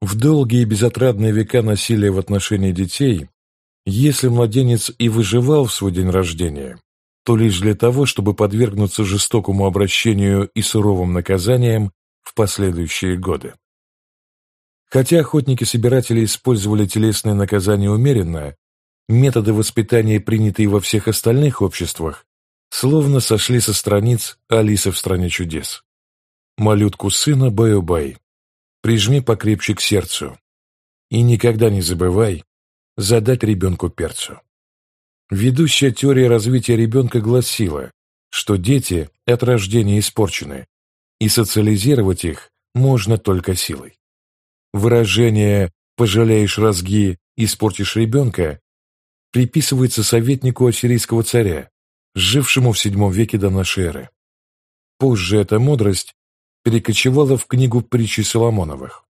В долгие безотрадные века насилия в отношении детей, если младенец и выживал в свой день рождения, то лишь для того, чтобы подвергнуться жестокому обращению и суровым наказаниям в последующие годы. Хотя охотники-собиратели использовали телесные наказания умеренно, методы воспитания, принятые во всех остальных обществах, словно сошли со страниц «Алисы в стране чудес». Малютку сына Баю-Бай прижми покрепче к сердцу и никогда не забывай задать ребенку перцу. Ведущая теория развития ребенка гласила, что дети от рождения испорчены, и социализировать их можно только силой. Выражение «пожалеешь разги, испортишь ребенка» приписывается советнику ассирийского царя, жившему в VII веке до эры. Позже эта мудрость перекочевала в книгу притчи Соломоновых.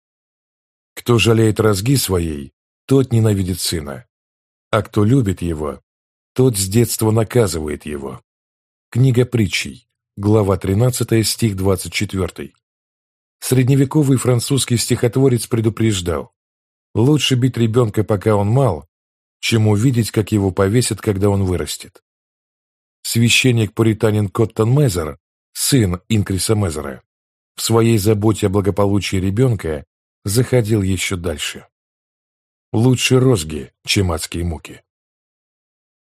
Кто жалеет разги своей, тот ненавидит сына, а кто любит его, тот с детства наказывает его. Книга притчей, глава 13, стих 24. Средневековый французский стихотворец предупреждал, лучше бить ребенка, пока он мал, чем увидеть, как его повесят, когда он вырастет. Священник-пуританин Коттон Мезер, сын Инкриса Мезера, в своей заботе о благополучии ребенка заходил еще дальше. Лучше розги, чем адские муки.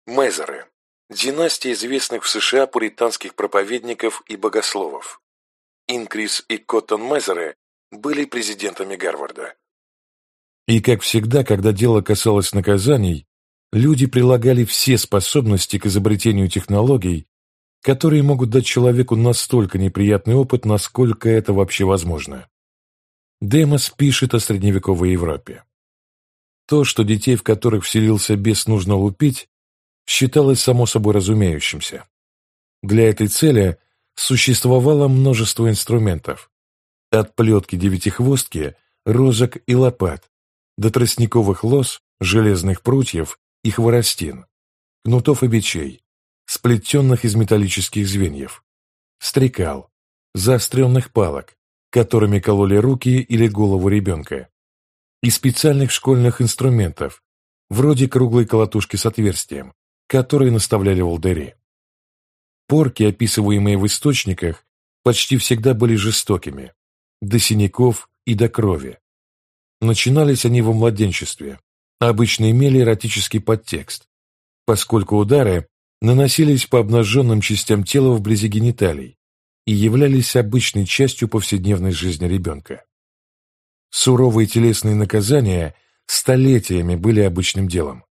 Мезеры – династия известных в США пуританских проповедников и богословов. Инкрис и Коттон Мезеры были президентами Гарварда. И, как всегда, когда дело касалось наказаний, люди прилагали все способности к изобретению технологий, которые могут дать человеку настолько неприятный опыт, насколько это вообще возможно. Демос пишет о средневековой Европе. То, что детей, в которых вселился бес, нужно лупить, считалось само собой разумеющимся. Для этой цели существовало множество инструментов. От плетки-девятихвостки, розок и лопат, до тростниковых лос, железных прутьев и хворостин, кнутов и бичей, сплетенных из металлических звеньев, стрекал, заостренных палок, которыми кололи руки или голову ребенка, и специальных школьных инструментов, вроде круглой колотушки с отверстием, которые наставляли волдыри. Порки, описываемые в источниках, почти всегда были жестокими, до синяков и до крови. Начинались они во младенчестве, а обычно имели эротический подтекст, поскольку удары наносились по обнаженным частям тела вблизи гениталий и являлись обычной частью повседневной жизни ребенка. Суровые телесные наказания столетиями были обычным делом.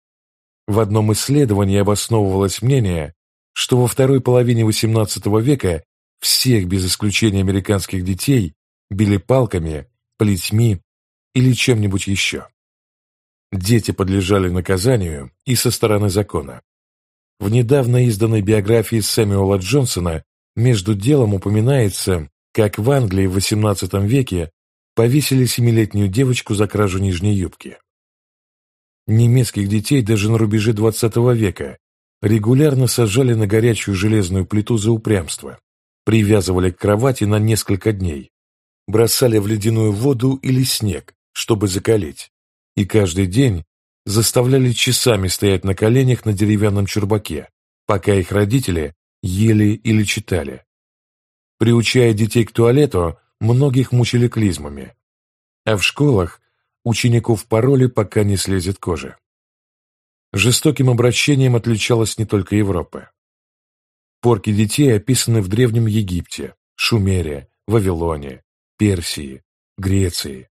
В одном исследовании обосновывалось мнение, что во второй половине XVIII века всех без исключения американских детей били палками, плетьми или чем-нибудь еще. Дети подлежали наказанию и со стороны закона, в недавно изданной биографии Сэмюэла Джонсона между делом упоминается, как в Англии в XVIII веке повесили семилетнюю девочку за кражу нижней юбки. Немецких детей даже на рубеже XX века регулярно сажали на горячую железную плиту за упрямство, привязывали к кровати на несколько дней, бросали в ледяную воду или снег, чтобы закалить, и каждый день заставляли часами стоять на коленях на деревянном чурбаке, пока их родители ели или читали. Приучая детей к туалету, многих мучили клизмами, а в школах учеников пороли, пока не слезет кожа. Жестоким обращением отличалась не только Европа. Порки детей описаны в Древнем Египте, Шумере, Вавилоне, Персии, Греции,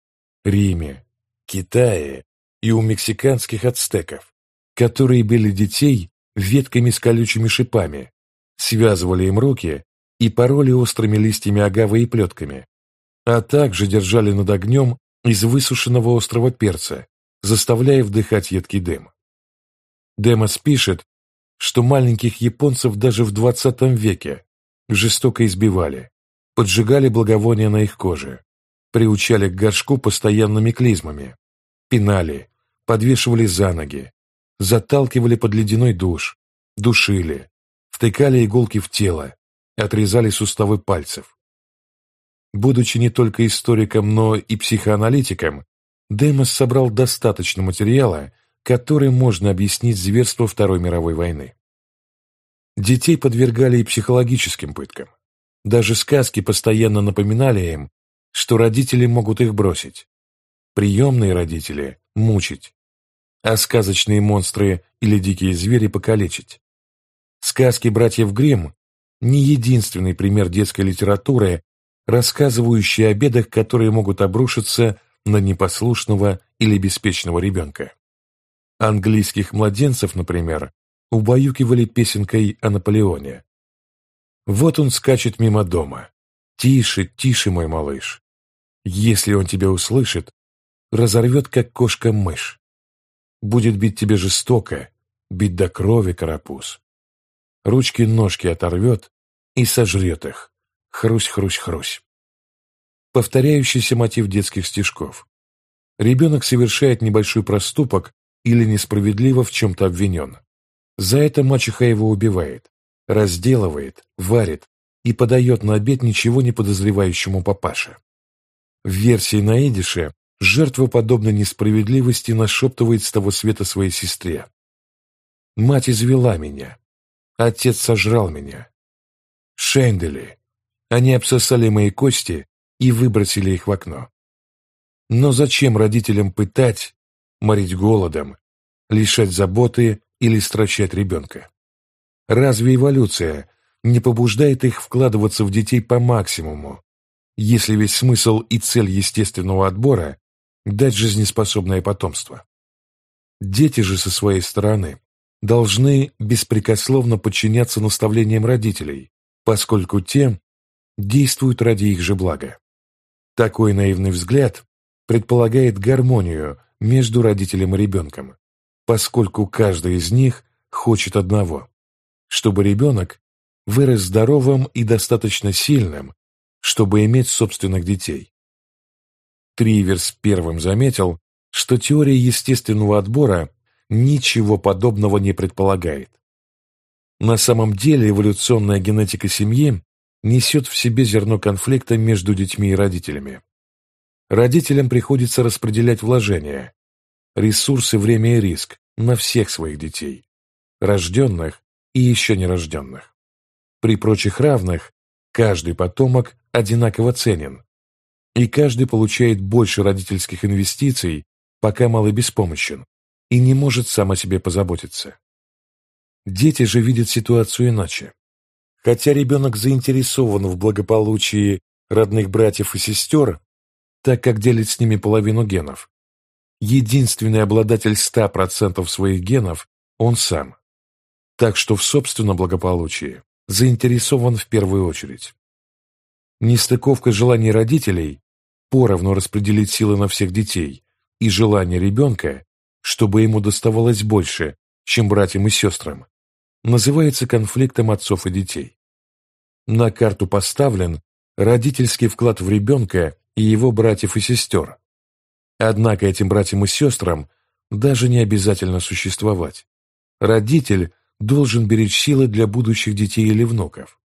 Риме, Китае и у мексиканских ацтеков, которые били детей ветками с колючими шипами, связывали им руки и пороли острыми листьями агавы и плетками, а также держали над огнем из высушенного острого перца, заставляя вдыхать едкий дым. Демос пишет, что маленьких японцев даже в 20 веке жестоко избивали, поджигали благовония на их коже, приучали к горшку постоянными клизмами, пинали, подвешивали за ноги, заталкивали под ледяной душ, душили, втыкали иголки в тело, отрезали суставы пальцев. Будучи не только историком, но и психоаналитиком, Демос собрал достаточно материала, который можно объяснить зверство Второй мировой войны. Детей подвергали и психологическим пыткам. Даже сказки постоянно напоминали им, что родители могут их бросить. Приемные родители – мучить, а сказочные монстры или дикие звери – покалечить. Сказки братьев Гримм – не единственный пример детской литературы, рассказывающий о бедах, которые могут обрушиться на непослушного или беспечного ребенка. Английских младенцев, например, убаюкивали песенкой о Наполеоне. Вот он скачет мимо дома. Тише, тише, мой малыш. Если он тебя услышит, разорвет, как кошка мышь. Будет бить тебе жестоко, бить до крови карапуз. Ручки-ножки оторвет и сожрет их. Хрусь-хрусь-хрусь. Повторяющийся мотив детских стишков. Ребенок совершает небольшой проступок или несправедливо в чем-то обвинен. За это мачеха его убивает, разделывает, варит и подает на обед ничего не подозревающему папаше. В версии на идише жертва подобной несправедливости нашептывает с того света своей сестре. «Мать извела меня. Отец сожрал меня. Шендели. Они обсосали мои кости и выбросили их в окно. Но зачем родителям пытать, морить голодом, лишать заботы или стращать ребенка? Разве эволюция не побуждает их вкладываться в детей по максимуму, если весь смысл и цель естественного отбора – дать жизнеспособное потомство? Дети же со своей стороны должны беспрекословно подчиняться наставлениям родителей, поскольку те действуют ради их же блага. Такой наивный взгляд предполагает гармонию между родителем и ребенком, поскольку каждый из них хочет одного – чтобы ребенок вырос здоровым и достаточно сильным, чтобы иметь собственных детей. Триверс первым заметил, что теория естественного отбора ничего подобного не предполагает. На самом деле эволюционная генетика семьи несет в себе зерно конфликта между детьми и родителями. Родителям приходится распределять вложения, ресурсы, время и риск на всех своих детей, рожденных и еще нерожденных. При прочих равных каждый потомок одинаково ценен, и каждый получает больше родительских инвестиций, пока малый беспомощен и не может сам о себе позаботиться. Дети же видят ситуацию иначе. Хотя ребенок заинтересован в благополучии родных братьев и сестер, так как делит с ними половину генов, единственный обладатель 100% своих генов – он сам. Так что в собственном благополучии заинтересован в первую очередь. Нестыковка желаний родителей поровну распределить силы на всех детей и желание ребенка, чтобы ему доставалось больше, чем братьям и сестрам, называется конфликтом отцов и детей. На карту поставлен родительский вклад в ребенка и его братьев и сестер. Однако этим братьям и сестрам даже не обязательно существовать. Родитель должен беречь силы для будущих детей или внуков.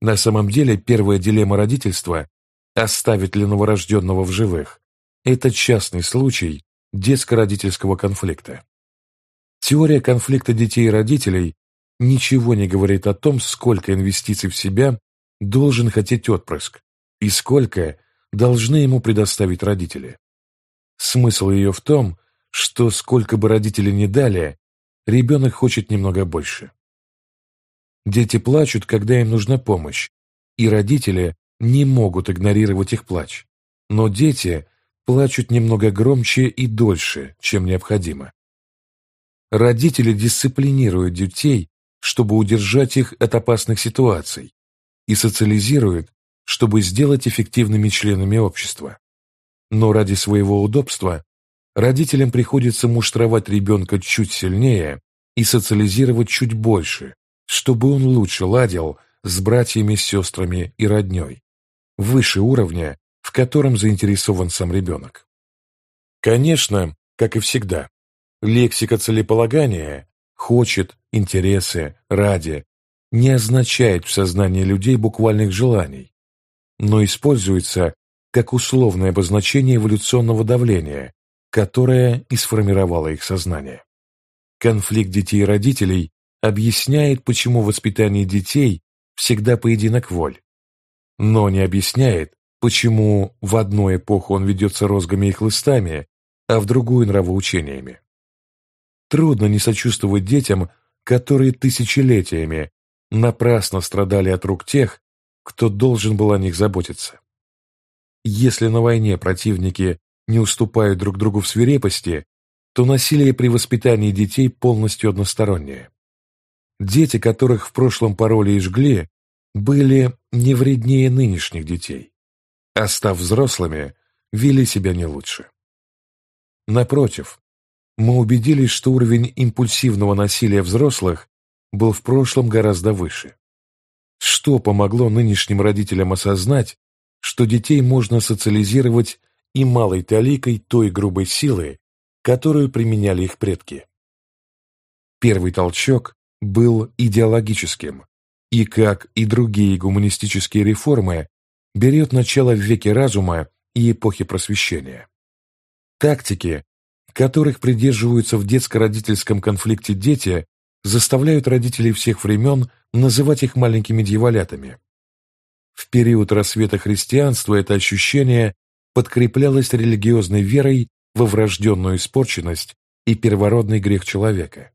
На самом деле первая дилемма родительства – оставить ли новорожденного в живых – это частный случай детско-родительского конфликта. Теория конфликта детей и родителей ничего не говорит о том, сколько инвестиций в себя должен хотеть отпрыск и сколько должны ему предоставить родители. Смысл ее в том, что сколько бы родители ни дали, ребенок хочет немного больше. Дети плачут, когда им нужна помощь, и родители не могут игнорировать их плач. Но дети плачут немного громче и дольше, чем необходимо. Родители дисциплинируют детей, чтобы удержать их от опасных ситуаций, и социализируют, чтобы сделать эффективными членами общества. Но ради своего удобства родителям приходится муштровать ребенка чуть сильнее и социализировать чуть больше, чтобы он лучше ладил с братьями, сестрами и родней, выше уровня, в котором заинтересован сам ребенок. Конечно, как и всегда, лексика целеполагания «хочет», «интересы», «ради» не означает в сознании людей буквальных желаний, но используется как условное обозначение эволюционного давления, которое и сформировало их сознание. Конфликт детей и родителей объясняет, почему воспитание детей всегда поединок воль, но не объясняет, почему в одну эпоху он ведется розгами и хлыстами, а в другую нравоучениями. Трудно не сочувствовать детям, которые тысячелетиями напрасно страдали от рук тех, кто должен был о них заботиться. Если на войне противники не уступают друг другу в свирепости, то насилие при воспитании детей полностью одностороннее. Дети, которых в прошлом пароли и жгли, были не вреднее нынешних детей, а став взрослыми, вели себя не лучше. Напротив, мы убедились, что уровень импульсивного насилия взрослых был в прошлом гораздо выше. Что помогло нынешним родителям осознать, что детей можно социализировать и малой таликой той грубой силы, которую применяли их предки? Первый толчок был идеологическим, и, как и другие гуманистические реформы, берет начало в веке разума и эпохи просвещения. Тактики, которых придерживаются в детско-родительском конфликте дети, заставляют родителей всех времен называть их маленькими дьяволятами. В период рассвета христианства это ощущение подкреплялось религиозной верой во врожденную испорченность и первородный грех человека.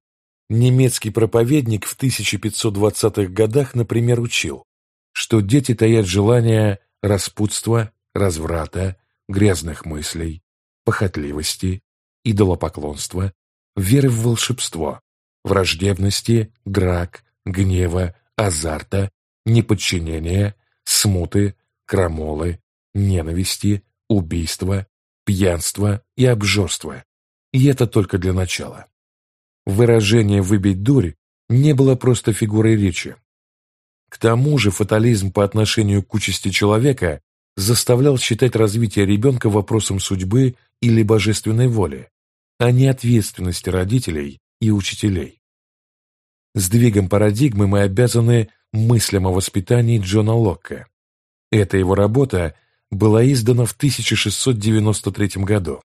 Немецкий проповедник в 1520-х годах, например, учил, что дети таят желания распутства, разврата, грязных мыслей, похотливости, идолопоклонства, веры в волшебство, враждебности, драк, гнева, азарта, неподчинения, смуты, крамолы, ненависти, убийства, пьянства и обжорства. И это только для начала. Выражение «выбить дурь» не было просто фигурой речи. К тому же фатализм по отношению к участи человека заставлял считать развитие ребенка вопросом судьбы или божественной воли, а не ответственности родителей и учителей. Сдвигом парадигмы мы обязаны мыслям о воспитании Джона Локка. Эта его работа была издана в 1693 году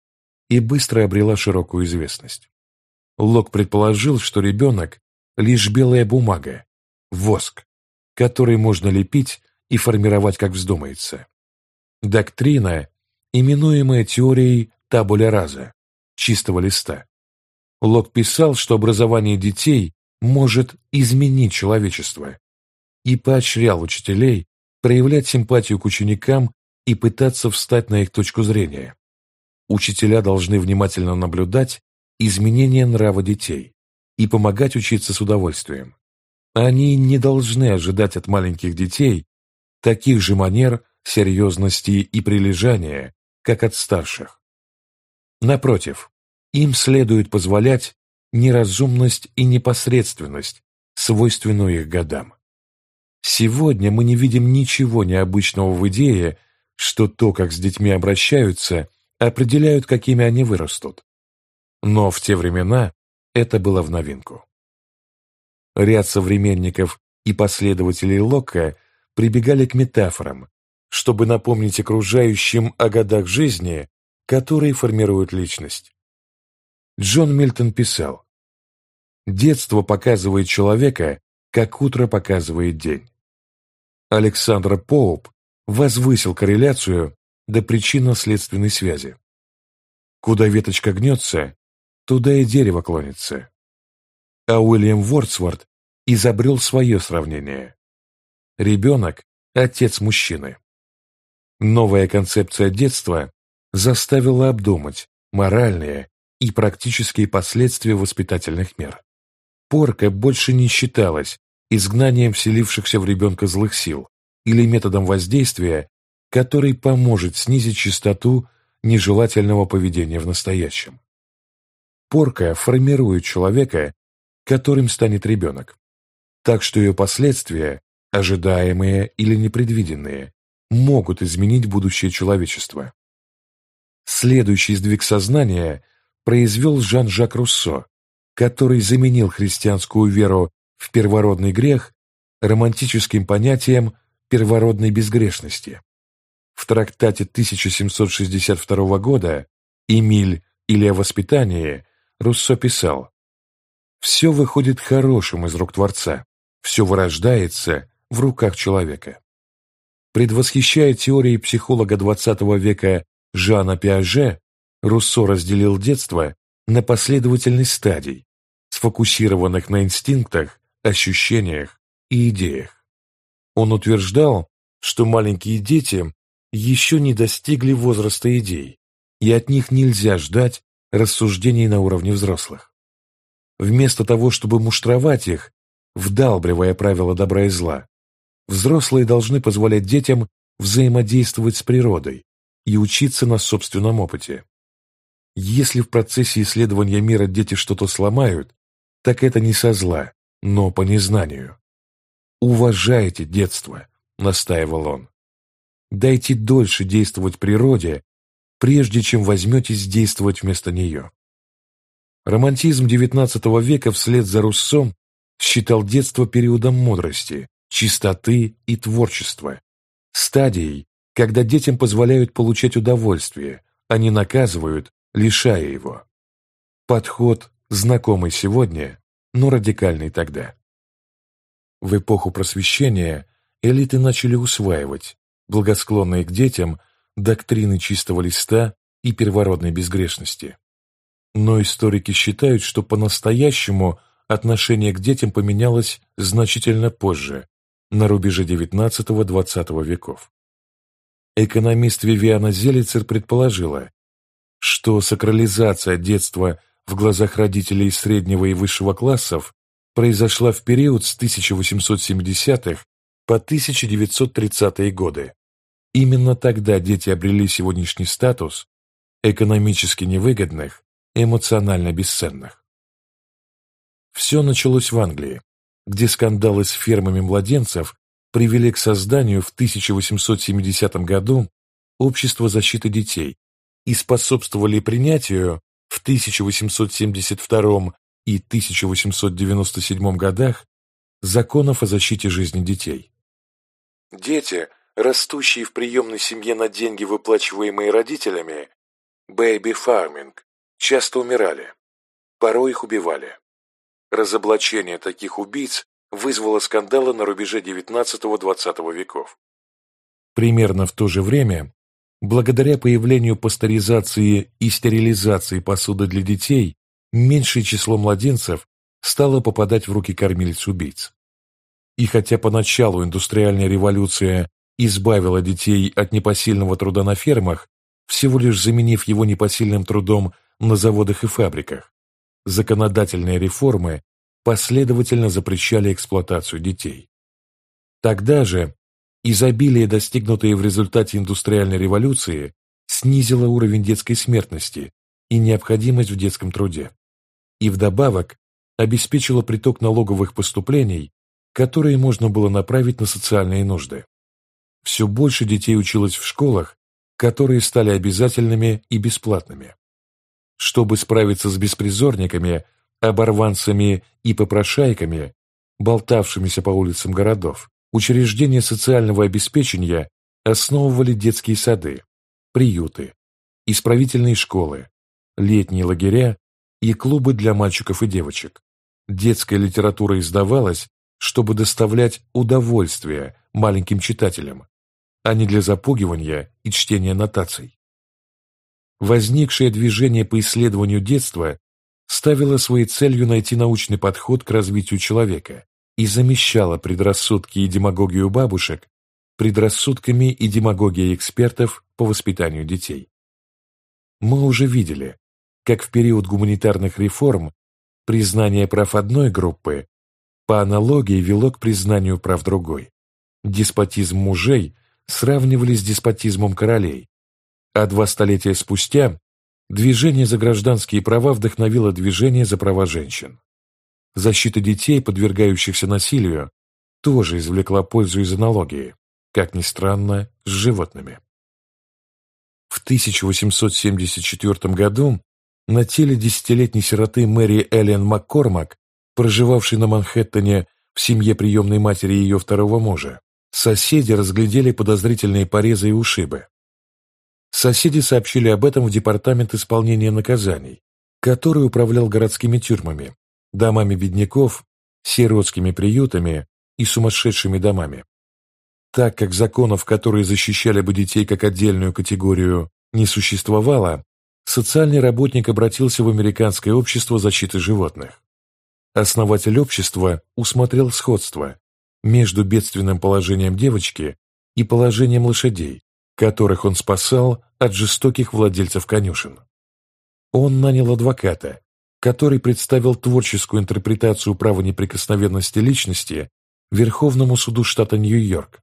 и быстро обрела широкую известность. Лок предположил, что ребенок – лишь белая бумага, воск, который можно лепить и формировать, как вздумается. Доктрина, именуемая теорией табуля раза, чистого листа. Лок писал, что образование детей может изменить человечество и поощрял учителей проявлять симпатию к ученикам и пытаться встать на их точку зрения. Учителя должны внимательно наблюдать изменения нрава детей и помогать учиться с удовольствием. Они не должны ожидать от маленьких детей таких же манер, серьезности и прилежания, как от старших. Напротив, им следует позволять неразумность и непосредственность, свойственную их годам. Сегодня мы не видим ничего необычного в идее, что то, как с детьми обращаются, определяют, какими они вырастут. Но в те времена это было в новинку. Ряд современников и последователей Локка прибегали к метафорам, чтобы напомнить окружающим о годах жизни, которые формируют личность. Джон Мильтон писал, «Детство показывает человека, как утро показывает день». Александр Поуп возвысил корреляцию до причинно-следственной связи. Куда веточка гнется, туда и дерево клонится. А Уильям Вордсворт изобрел свое сравнение. Ребенок – отец мужчины. Новая концепция детства заставила обдумать моральные и практические последствия воспитательных мер. Порка больше не считалась изгнанием вселившихся в ребенка злых сил или методом воздействия, который поможет снизить частоту нежелательного поведения в настоящем. Порка формирует человека, которым станет ребенок, так что ее последствия, ожидаемые или непредвиденные, могут изменить будущее человечества. Следующий сдвиг сознания произвел Жан-Жак Руссо, который заменил христианскую веру в первородный грех романтическим понятием первородной безгрешности. В трактате 1762 года «Эмиль или о воспитании» Руссо писал «Все выходит хорошим из рук Творца, все вырождается в руках человека». Предвосхищая теории психолога XX века Жана Пиаже, Руссо разделил детство на последовательность стадий, сфокусированных на инстинктах, ощущениях и идеях. Он утверждал, что маленькие дети еще не достигли возраста идей, и от них нельзя ждать рассуждений на уровне взрослых. Вместо того, чтобы муштровать их, вдалбливая правила добра и зла, взрослые должны позволять детям взаимодействовать с природой и учиться на собственном опыте. Если в процессе исследования мира дети что-то сломают, так это не со зла, но по незнанию. «Уважайте детство», — настаивал он. «Дайте дольше действовать природе, прежде чем возьметесь действовать вместо нее». Романтизм XIX века вслед за Руссо считал детство периодом мудрости, чистоты и творчества, стадией, когда детям позволяют получать удовольствие, а не наказывают, лишая его. Подход, знакомый сегодня, но радикальный тогда. В эпоху просвещения элиты начали усваивать, благосклонные к детям, доктрины чистого листа и первородной безгрешности. Но историки считают, что по-настоящему отношение к детям поменялось значительно позже, на рубеже XIX-XX веков. Экономист Вивиана Зелицер предположила, что сакрализация детства в глазах родителей среднего и высшего классов произошла в период с 1870-х по 1930-е годы. Именно тогда дети обрели сегодняшний статус экономически невыгодных, эмоционально бесценных. Все началось в Англии, где скандалы с фермами младенцев привели к созданию в 1870 году Общества защиты детей и способствовали принятию в 1872 и 1897 годах законов о защите жизни детей. Дети, растущие в приемной семье на деньги, выплачиваемые родителями, farming, часто умирали, порой их убивали. Разоблачение таких убийц вызвало скандалы на рубеже XIX-XX веков. Примерно в то же время, благодаря появлению пастеризации и стерилизации посуды для детей, меньшее число младенцев стало попадать в руки кормилец-убийц. И хотя поначалу индустриальная революция избавила детей от непосильного труда на фермах, всего лишь заменив его непосильным трудом на заводах и фабриках, законодательные реформы последовательно запрещали эксплуатацию детей. Тогда же изобилие, достигнутое в результате индустриальной революции, снизило уровень детской смертности и необходимость в детском труде. И вдобавок обеспечило приток налоговых поступлений, которые можно было направить на социальные нужды. Все больше детей училось в школах, которые стали обязательными и бесплатными. Чтобы справиться с беспризорниками, оборванцами и попрошайками, болтавшимися по улицам городов, учреждения социального обеспечения основывали детские сады, приюты, исправительные школы, летние лагеря и клубы для мальчиков и девочек. Детская литература издавалась, чтобы доставлять удовольствие маленьким читателям, а не для запугивания и чтения нотаций. Возникшее движение по исследованию детства ставило своей целью найти научный подход к развитию человека и замещало предрассудки и демагогию бабушек предрассудками и демагогией экспертов по воспитанию детей. Мы уже видели, как в период гуманитарных реформ признание прав одной группы по аналогии вело к признанию прав другой. Деспотизм мужей сравнивали с деспотизмом королей, а два столетия спустя движение за гражданские права вдохновило движение за права женщин. Защита детей, подвергающихся насилию, тоже извлекла пользу из аналогии, как ни странно, с животными. В 1874 году на теле десятилетней сироты Мэри Эллен Маккормак, проживавшей на Манхэттене в семье приемной матери ее второго мужа, соседи разглядели подозрительные порезы и ушибы. Соседи сообщили об этом в Департамент исполнения наказаний, который управлял городскими тюрьмами, домами бедняков, сиротскими приютами и сумасшедшими домами. Так как законов, которые защищали бы детей как отдельную категорию, не существовало, социальный работник обратился в Американское общество защиты животных. Основатель общества усмотрел сходство между бедственным положением девочки и положением лошадей, которых он спасал от жестоких владельцев конюшен. Он нанял адвоката, который представил творческую интерпретацию права неприкосновенности личности Верховному суду штата Нью-Йорк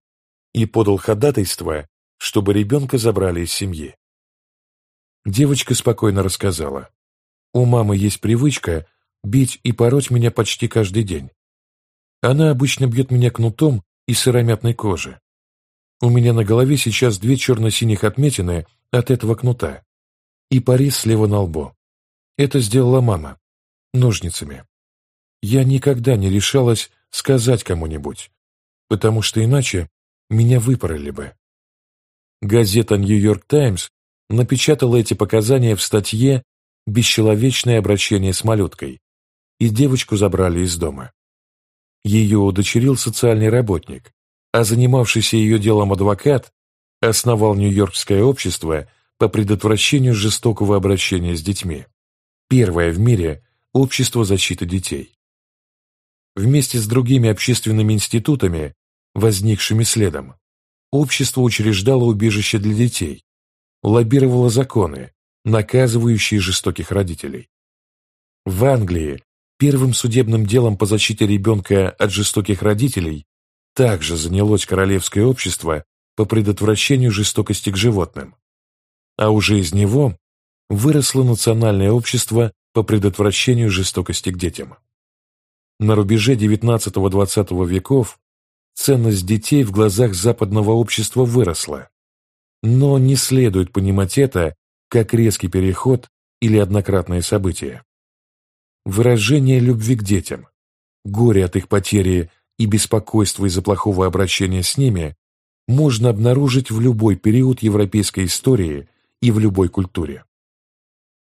и подал ходатайство, чтобы ребенка забрали из семьи. Девочка спокойно рассказала. «У мамы есть привычка бить и пороть меня почти каждый день. Она обычно бьет меня кнутом из сыромятной кожи. У меня на голове сейчас две черно-синих отметины от этого кнута и порез слева на лбу. Это сделала мама. Ножницами. Я никогда не решалась сказать кому-нибудь, потому что иначе меня выпороли бы. Газета «Нью-Йорк Таймс» напечатала эти показания в статье «Бесчеловечное обращение с малюткой», и девочку забрали из дома. Ее удочерил социальный работник, а занимавшийся ее делом адвокат основал Нью-Йоркское общество по предотвращению жестокого обращения с детьми. Первое в мире общество защиты детей. Вместе с другими общественными институтами, возникшими следом, общество учреждало убежище для детей, лоббировало законы, наказывающие жестоких родителей. В Англии первым судебным делом по защите ребенка от жестоких родителей также занялось Королевское общество по предотвращению жестокости к животным, а уже из него выросло Национальное общество по предотвращению жестокости к детям. На рубеже XIX-XX веков ценность детей в глазах западного общества выросла, но не следует понимать это как резкий переход или однократное событие. Выражение любви к детям, горе от их потери и беспокойство из-за плохого обращения с ними можно обнаружить в любой период европейской истории и в любой культуре.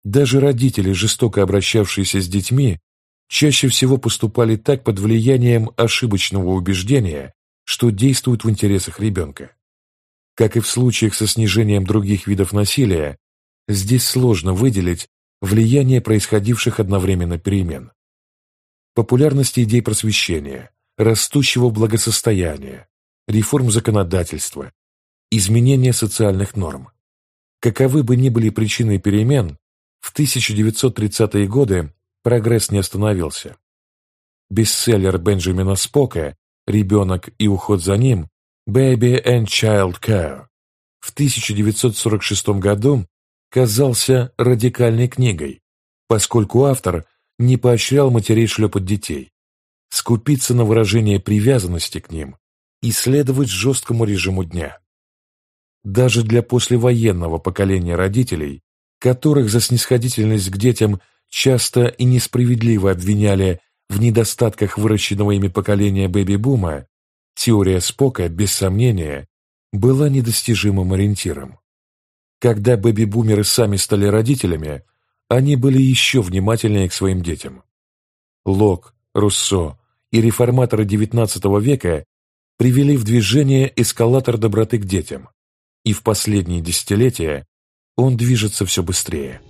Даже родители, жестоко обращавшиеся с детьми, чаще всего поступали так под влиянием ошибочного убеждения, что действуют в интересах ребенка. Как и в случаях со снижением других видов насилия, здесь сложно выделить влияние происходивших одновременно перемен. Популярность идей просвещения, растущего благосостояния, реформ законодательства, изменения социальных норм. Каковы бы ни были причины перемен, в 1930-е годы прогресс не остановился. Бестселлер Бенджамина Спока «Ребенок и уход за ним» «Baby and Child Care» в 1946 году казался радикальной книгой, поскольку автор не поощрял матерей шлепать детей, скупиться на выражение привязанности к ним и следовать жесткому режиму дня. Даже для послевоенного поколения родителей, которых за снисходительность к детям часто и несправедливо обвиняли в недостатках выращенного ими поколения бэби-бума, теория Спока, без сомнения, была недостижимым ориентиром. Когда бэби-бумеры сами стали родителями, они были еще внимательнее к своим детям. Лок, Руссо и реформаторы XIX века привели в движение эскалатор доброты к детям, и в последние десятилетия он движется все быстрее.